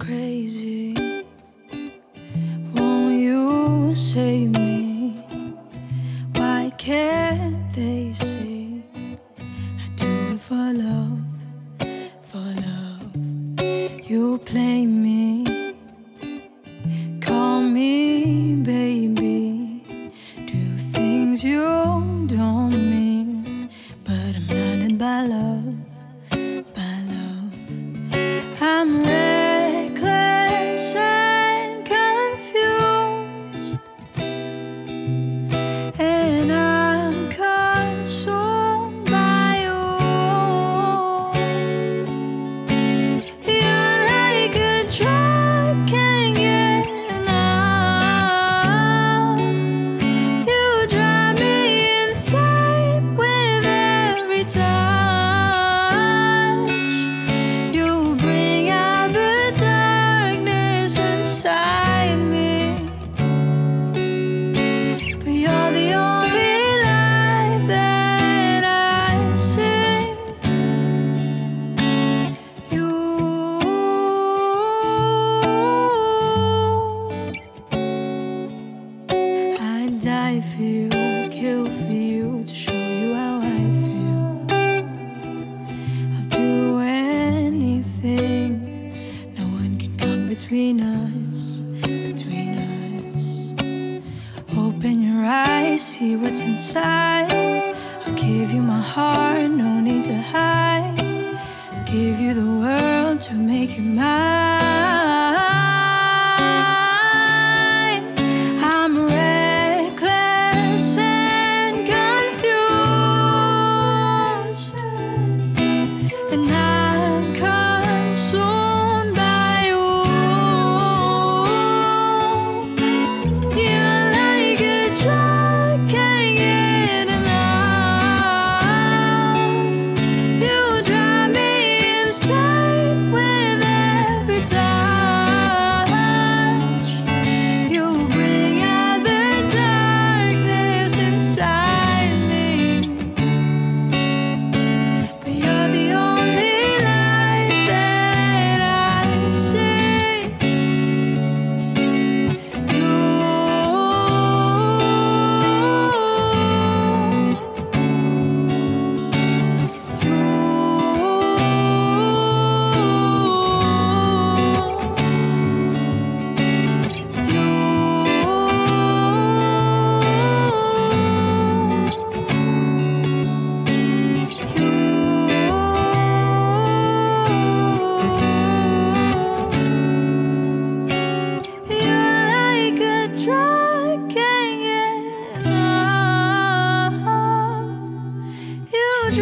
crazy. Won't you save me? Why can't they see? I do it for love, for love. You play me. see what's inside. I'll give you my heart, no need to hide. I'll give you the world to make you mine.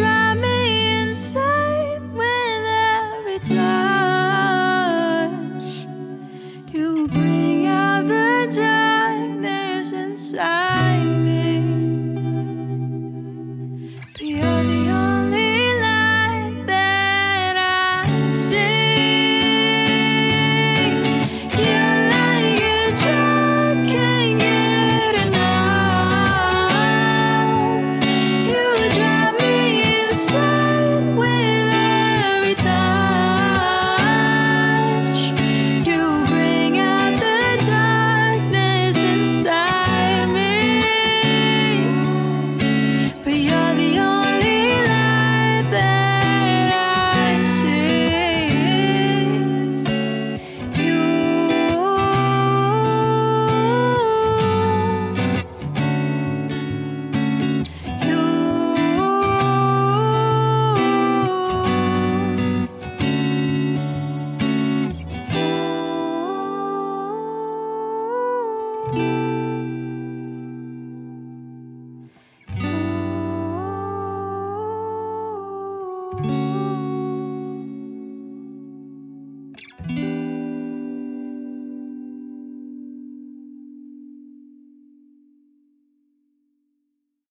I'm in